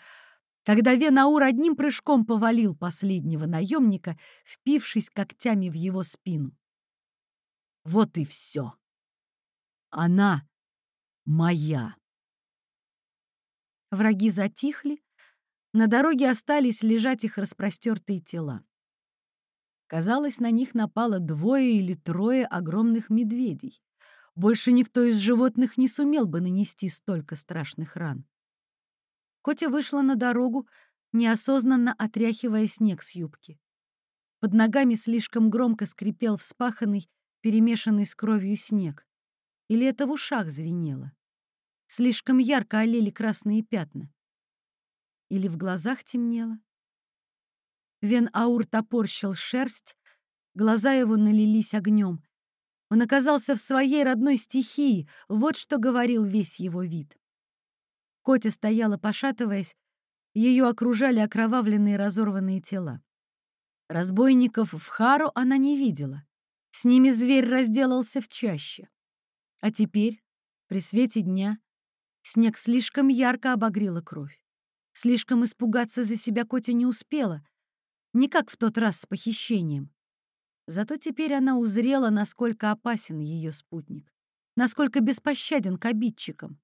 когда Венаур одним прыжком повалил последнего наемника, впившись когтями в его спину. Вот и все. Она моя. Враги затихли, на дороге остались лежать их распростертые тела. Казалось, на них напало двое или трое огромных медведей. Больше никто из животных не сумел бы нанести столько страшных ран. Котя вышла на дорогу, неосознанно отряхивая снег с юбки. Под ногами слишком громко скрипел вспаханный, перемешанный с кровью снег. Или это в ушах звенело? Слишком ярко олели красные пятна. Или в глазах темнело? Вен-Аур топорщил шерсть, глаза его налились огнем. Он оказался в своей родной стихии, вот что говорил весь его вид. Котя стояла, пошатываясь, ее окружали окровавленные разорванные тела. Разбойников в Хару она не видела. С ними зверь разделался в чаще. А теперь, при свете дня, Снег слишком ярко обогрела кровь. Слишком испугаться за себя Котя не успела, не как в тот раз с похищением. Зато теперь она узрела, насколько опасен ее спутник, насколько беспощаден к обидчикам.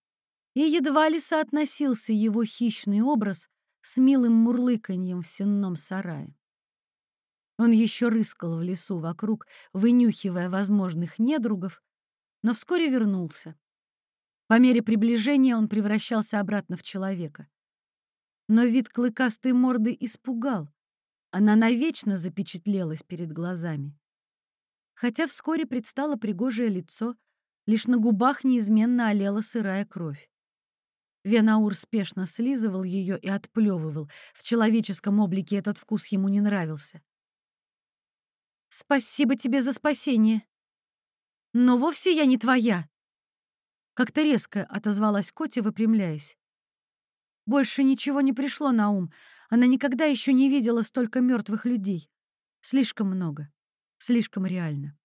И едва ли соотносился его хищный образ с милым мурлыканьем в сенном сарае. Он еще рыскал в лесу вокруг, вынюхивая возможных недругов, но вскоре вернулся. По мере приближения он превращался обратно в человека. Но вид клыкастой морды испугал. Она навечно запечатлелась перед глазами. Хотя вскоре предстало пригожее лицо, лишь на губах неизменно олела сырая кровь. Венаур спешно слизывал ее и отплевывал. В человеческом облике этот вкус ему не нравился. «Спасибо тебе за спасение. Но вовсе я не твоя», как-то резко отозвалась Котя, выпрямляясь. Больше ничего не пришло на ум. Она никогда еще не видела столько мертвых людей. Слишком много. Слишком реально.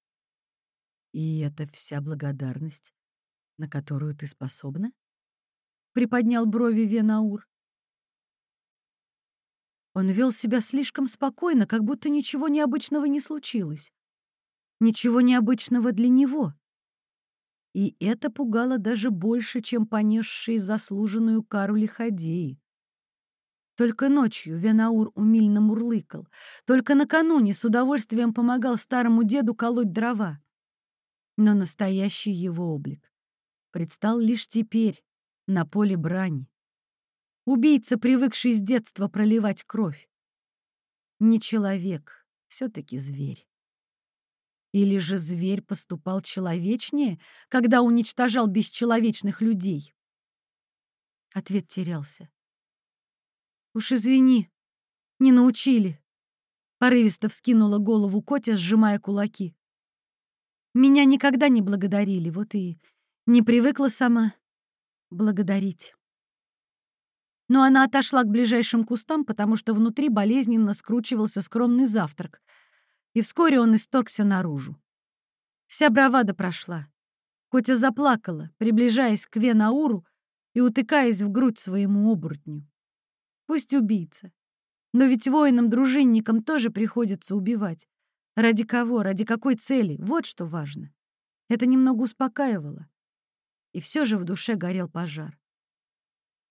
И это вся благодарность, на которую ты способна? Приподнял брови Венаур. Он вел себя слишком спокойно, как будто ничего необычного не случилось. Ничего необычного для него. И это пугало даже больше, чем понесший заслуженную кару лиходеи. Только ночью Венаур умильно мурлыкал. Только накануне с удовольствием помогал старому деду колоть дрова. Но настоящий его облик предстал лишь теперь, на поле брани. Убийца, привыкший с детства проливать кровь. Не человек, все таки зверь. Или же зверь поступал человечнее, когда уничтожал бесчеловечных людей? Ответ терялся. «Уж извини, не научили», — порывисто вскинула голову Котя, сжимая кулаки. «Меня никогда не благодарили, вот и не привыкла сама благодарить». Но она отошла к ближайшим кустам, потому что внутри болезненно скручивался скромный завтрак, и вскоре он исторгся наружу. Вся бравада прошла. Котя заплакала, приближаясь к Венауру и утыкаясь в грудь своему оборотню. Пусть убийца. Но ведь воинам-дружинникам тоже приходится убивать. Ради кого, ради какой цели? Вот что важно. Это немного успокаивало. И все же в душе горел пожар.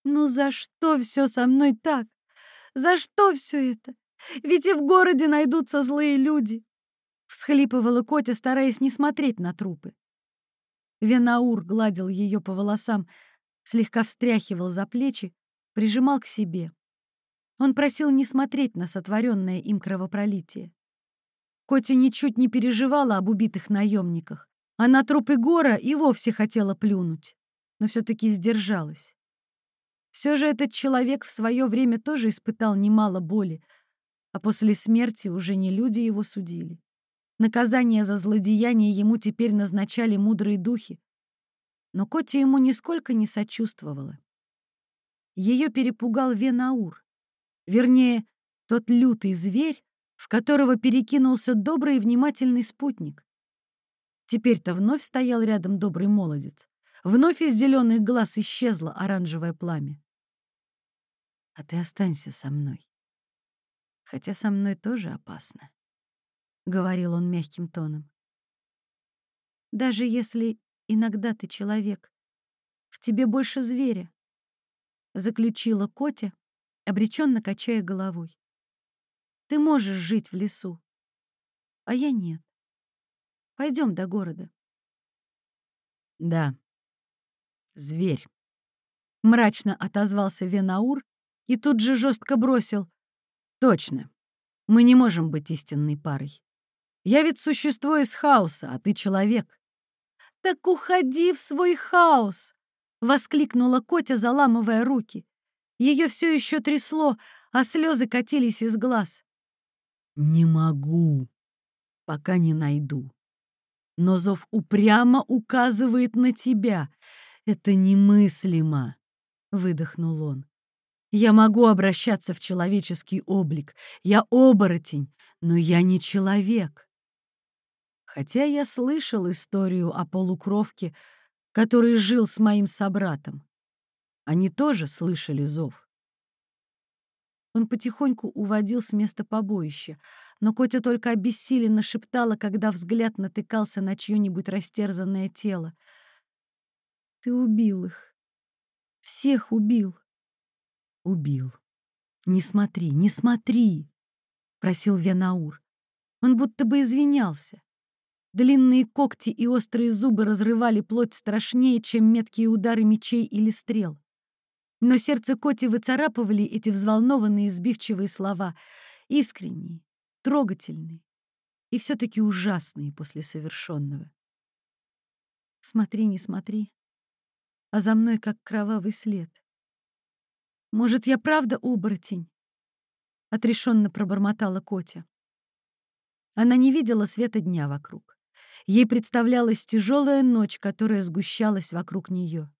Ну за что все со мной так? За что все это? Ведь и в городе найдутся злые люди. Всхлипывала Котя, стараясь не смотреть на трупы. Венаур гладил ее по волосам, слегка встряхивал за плечи, прижимал к себе. Он просил не смотреть на сотворенное им кровопролитие. Котя ничуть не переживала об убитых наемниках, а на трупы Гора и вовсе хотела плюнуть, но все-таки сдержалась. Все же этот человек в свое время тоже испытал немало боли, а после смерти уже не люди его судили. Наказание за злодеяние ему теперь назначали мудрые духи, но Котя ему нисколько не сочувствовала. Ее перепугал Венаур, Вернее, тот лютый зверь, в которого перекинулся добрый и внимательный спутник. Теперь-то вновь стоял рядом добрый молодец. Вновь из зеленых глаз исчезло оранжевое пламя. А ты останься со мной. Хотя со мной тоже опасно, — говорил он мягким тоном. Даже если иногда ты человек, в тебе больше зверя, — заключила Котя, обреченно качая головой. Ты можешь жить в лесу, а я нет. Пойдем до города. Да, зверь. Мрачно отозвался Венаур и тут же жестко бросил. Точно, мы не можем быть истинной парой. Я ведь существо из хаоса, а ты человек. Так уходи в свой хаос! Воскликнула Котя, заламывая руки. Ее все еще трясло, а слезы катились из глаз. «Не могу, пока не найду. Но зов упрямо указывает на тебя. Это немыслимо!» — выдохнул он. «Я могу обращаться в человеческий облик. Я оборотень, но я не человек. Хотя я слышал историю о полукровке, который жил с моим собратом. Они тоже слышали зов. Он потихоньку уводил с места побоища, но Котя только обессиленно шептала, когда взгляд натыкался на чье-нибудь растерзанное тело. «Ты убил их. Всех убил». «Убил. Не смотри, не смотри!» — просил Венаур. Он будто бы извинялся. Длинные когти и острые зубы разрывали плоть страшнее, чем меткие удары мечей или стрел. Но сердце Коти выцарапывали эти взволнованные сбивчивые слова, искренние, трогательные и все-таки ужасные после совершенного. Смотри, не смотри, а за мной как кровавый след. Может, я правда оборотень? Отрешенно пробормотала Котя. Она не видела света дня вокруг. Ей представлялась тяжелая ночь, которая сгущалась вокруг нее.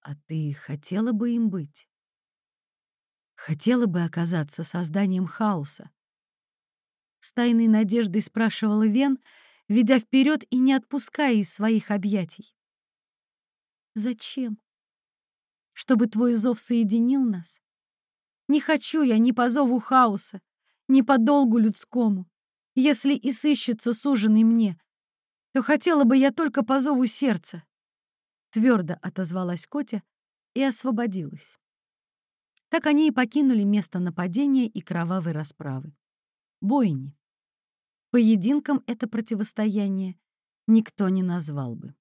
А ты хотела бы им быть? Хотела бы оказаться созданием хаоса? С тайной надеждой спрашивала Вен, ведя вперед и не отпуская из своих объятий. Зачем? Чтобы твой зов соединил нас? Не хочу я ни по зову хаоса, ни по долгу людскому. Если и сыщется суженый мне, то хотела бы я только по зову сердца. Твердо отозвалась Котя и освободилась. Так они и покинули место нападения и кровавой расправы. Бойни. Поединком это противостояние никто не назвал бы.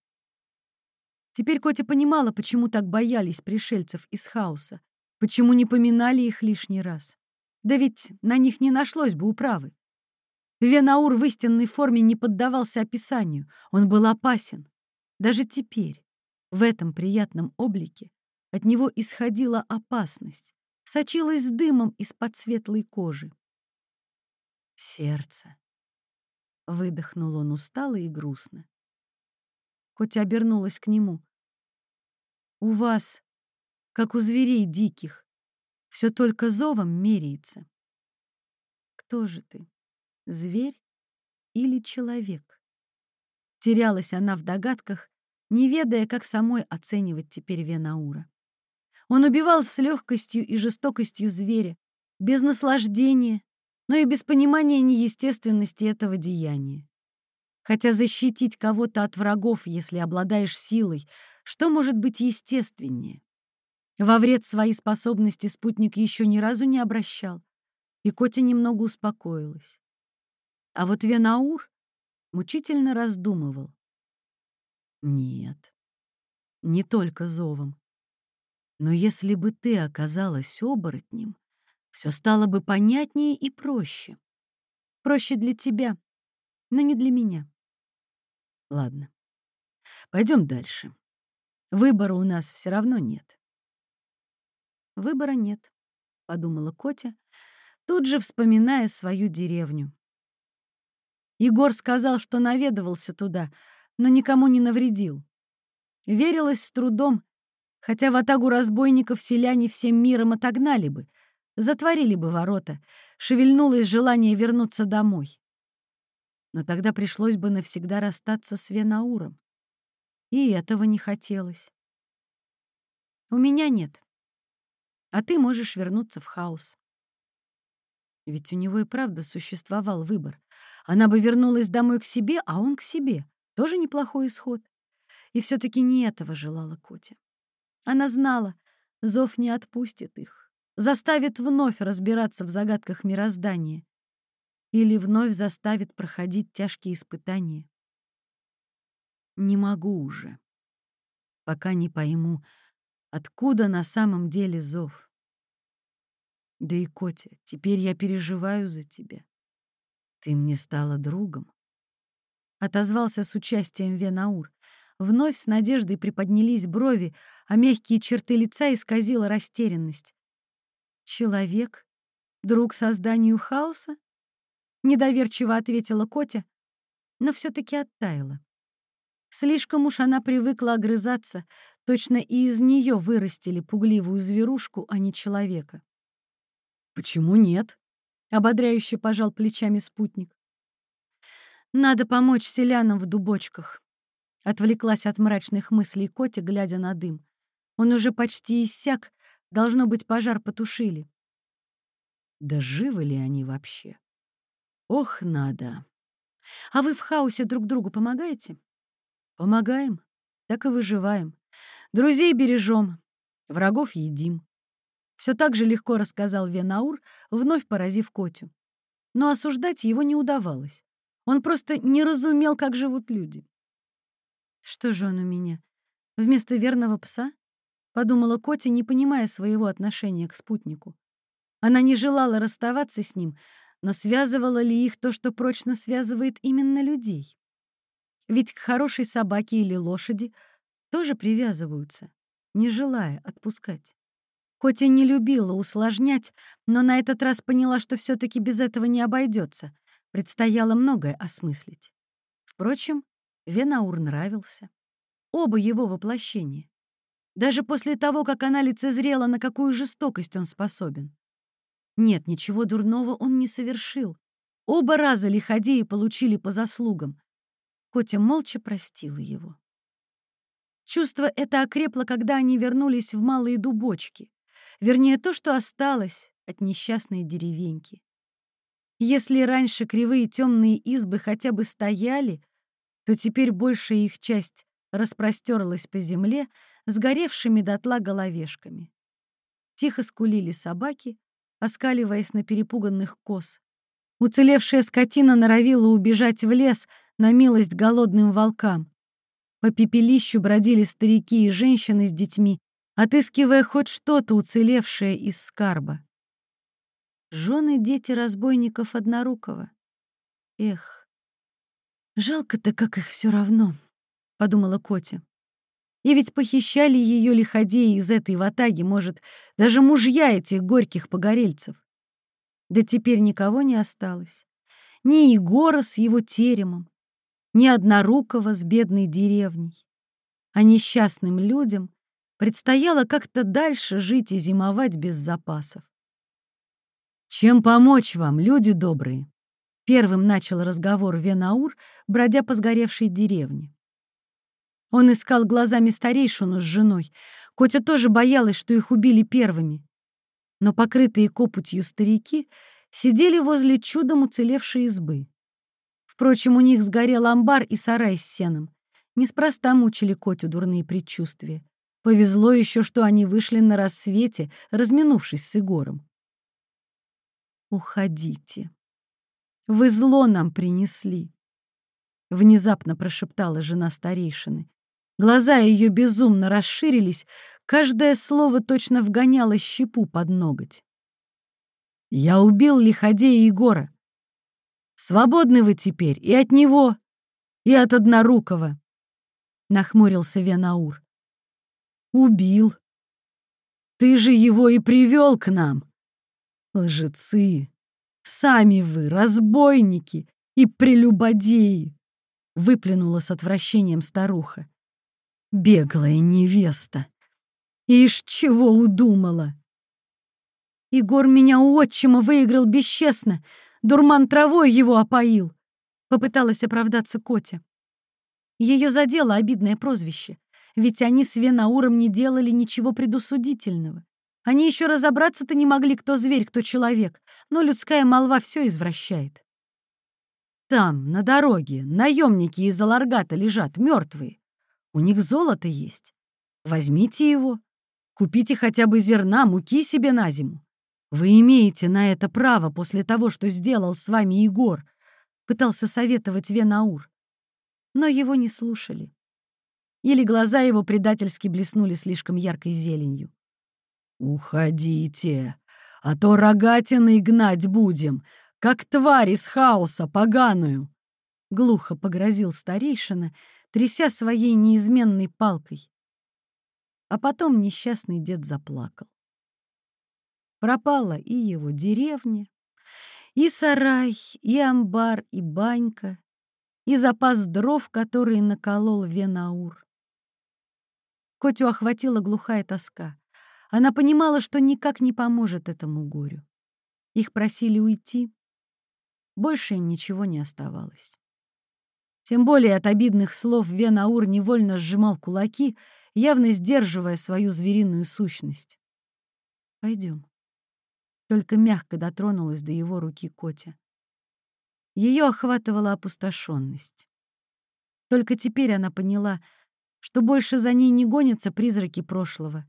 Теперь Котя понимала, почему так боялись пришельцев из хаоса, почему не поминали их лишний раз. Да ведь на них не нашлось бы управы. Венаур в истинной форме не поддавался описанию, он был опасен. Даже теперь, в этом приятном облике, от него исходила опасность, сочилась дымом из-под светлой кожи. Сердце. Выдохнул он устало и грустно. Котя обернулась к нему. «У вас, как у зверей диких, все только зовом меряется. Кто же ты, зверь или человек?» Терялась она в догадках, не ведая, как самой оценивать теперь Венаура. Он убивал с легкостью и жестокостью зверя, без наслаждения, но и без понимания неестественности этого деяния. Хотя защитить кого-то от врагов, если обладаешь силой, что может быть естественнее? Во вред свои способности спутник еще ни разу не обращал, и Котя немного успокоилась. А вот Венаур мучительно раздумывал. Нет, не только зовом. Но если бы ты оказалась оборотнем, все стало бы понятнее и проще. Проще для тебя, но не для меня. Ладно, пойдем дальше. Выбора у нас все равно нет. Выбора нет, подумала Котя, тут же вспоминая свою деревню. Егор сказал, что наведывался туда, но никому не навредил. Верилось с трудом, хотя в атагу разбойников селяне всем миром отогнали бы, затворили бы ворота, шевельнулось желание вернуться домой но тогда пришлось бы навсегда расстаться с Венауром. И этого не хотелось. У меня нет. А ты можешь вернуться в хаос. Ведь у него и правда существовал выбор. Она бы вернулась домой к себе, а он к себе. Тоже неплохой исход. И все таки не этого желала Котя. Она знала, зов не отпустит их, заставит вновь разбираться в загадках мироздания или вновь заставит проходить тяжкие испытания. Не могу уже, пока не пойму, откуда на самом деле зов. Да и, Котя, теперь я переживаю за тебя. Ты мне стала другом. Отозвался с участием Венаур. Вновь с надеждой приподнялись брови, а мягкие черты лица исказила растерянность. Человек? Друг созданию хаоса? Недоверчиво ответила Котя, но все таки оттаяла. Слишком уж она привыкла огрызаться, точно и из нее вырастили пугливую зверушку, а не человека. «Почему нет?» — ободряюще пожал плечами спутник. «Надо помочь селянам в дубочках», — отвлеклась от мрачных мыслей Котя, глядя на дым. Он уже почти иссяк, должно быть, пожар потушили. Да живы ли они вообще? Ох, надо. А вы в хаосе друг другу помогаете? Помогаем, так и выживаем. Друзей бережем, врагов едим. Все так же легко рассказал Венаур, вновь поразив Котю. Но осуждать его не удавалось. Он просто не разумел, как живут люди. Что же он у меня? Вместо верного пса? Подумала Котя, не понимая своего отношения к спутнику. Она не желала расставаться с ним, но связывало ли их то, что прочно связывает именно людей? Ведь к хорошей собаке или лошади тоже привязываются, не желая отпускать. Котя не любила усложнять, но на этот раз поняла, что все таки без этого не обойдется. Предстояло многое осмыслить. Впрочем, Венаур нравился. Оба его воплощения. Даже после того, как она лицезрела, на какую жестокость он способен. Нет, ничего дурного он не совершил. Оба раза лиходеи получили по заслугам. Котя молча простила его. Чувство это окрепло, когда они вернулись в малые дубочки. Вернее, то, что осталось от несчастной деревеньки. Если раньше кривые темные избы хотя бы стояли, то теперь большая их часть распростерлась по земле, сгоревшими дотла головешками. Тихо скулили собаки, оскаливаясь на перепуганных коз. Уцелевшая скотина норовила убежать в лес на милость голодным волкам. По пепелищу бродили старики и женщины с детьми, отыскивая хоть что-то уцелевшее из скарба. Жены дети разбойников Однорукого. Эх, жалко-то, как их все равно, — подумала Котя. И ведь похищали ее лиходеи из этой ватаги, может, даже мужья этих горьких погорельцев. Да теперь никого не осталось. Ни Егора с его теремом, ни Однорукого с бедной деревней. А несчастным людям предстояло как-то дальше жить и зимовать без запасов. «Чем помочь вам, люди добрые?» Первым начал разговор Венаур, бродя по сгоревшей деревне. Он искал глазами старейшину с женой. Котя тоже боялась, что их убили первыми. Но покрытые копотью старики сидели возле чудом уцелевшей избы. Впрочем, у них сгорел амбар и сарай с сеном. Неспроста мучили Котю дурные предчувствия. Повезло еще, что они вышли на рассвете, разминувшись с Егором. «Уходите. Вы зло нам принесли», — внезапно прошептала жена старейшины. Глаза ее безумно расширились, каждое слово точно вгоняло щепу под ноготь. «Я убил лиходея Егора. Свободны вы теперь и от него, и от Однорукого», — нахмурился Венаур. «Убил. Ты же его и привел к нам. Лжецы! Сами вы, разбойники и прелюбодеи!» — выплюнула с отвращением старуха беглая невеста. Ишь, чего удумала? Егор меня у отчима выиграл бесчестно, дурман травой его опоил. Попыталась оправдаться Котя. Ее задело обидное прозвище, ведь они с Венауром не делали ничего предусудительного. Они еще разобраться-то не могли, кто зверь, кто человек, но людская молва все извращает. Там, на дороге, наемники из Аларгата лежат, мертвые. У них золото есть. Возьмите его. Купите хотя бы зерна, муки себе на зиму. Вы имеете на это право после того, что сделал с вами Егор, пытался советовать Венаур. Но его не слушали. Или глаза его предательски блеснули слишком яркой зеленью. «Уходите, а то рогатиной гнать будем, как тварь из хаоса поганую!» Глухо погрозил старейшина, тряся своей неизменной палкой. А потом несчастный дед заплакал. Пропала и его деревня, и сарай, и амбар, и банька, и запас дров, которые наколол Венаур. Котю охватила глухая тоска. Она понимала, что никак не поможет этому горю. Их просили уйти. Больше им ничего не оставалось. Тем более от обидных слов Венаур невольно сжимал кулаки, явно сдерживая свою звериную сущность. Пойдем. Только мягко дотронулась до его руки Котя. Ее охватывала опустошенность. Только теперь она поняла, что больше за ней не гонятся призраки прошлого.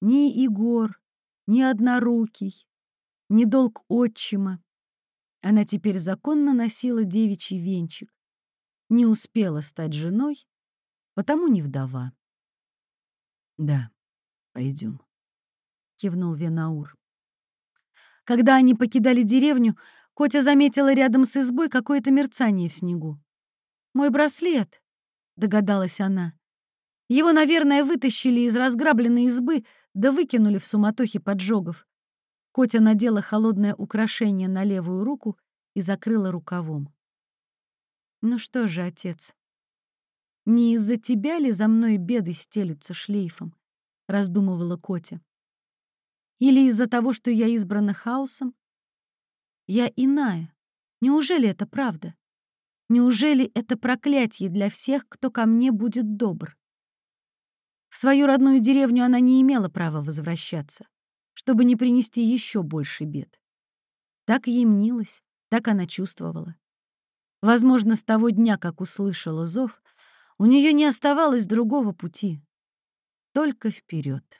Ни Игор, ни Однорукий, ни долг отчима. Она теперь законно носила девичий венчик не успела стать женой, потому не вдова. «Да, пойдем», — кивнул Венаур. Когда они покидали деревню, Котя заметила рядом с избой какое-то мерцание в снегу. «Мой браслет», — догадалась она. Его, наверное, вытащили из разграбленной избы, да выкинули в суматохе поджогов. Котя надела холодное украшение на левую руку и закрыла рукавом. Ну что же, отец, не из-за тебя ли за мной беды стелются шлейфом? Раздумывала Котя. Или из-за того, что я избрана хаосом? Я иная. Неужели это правда? Неужели это проклятие для всех, кто ко мне будет добр? В свою родную деревню она не имела права возвращаться, чтобы не принести еще больше бед. Так ей мнилось, так она чувствовала. Возможно, с того дня, как услышала зов, у нее не оставалось другого пути, только вперед.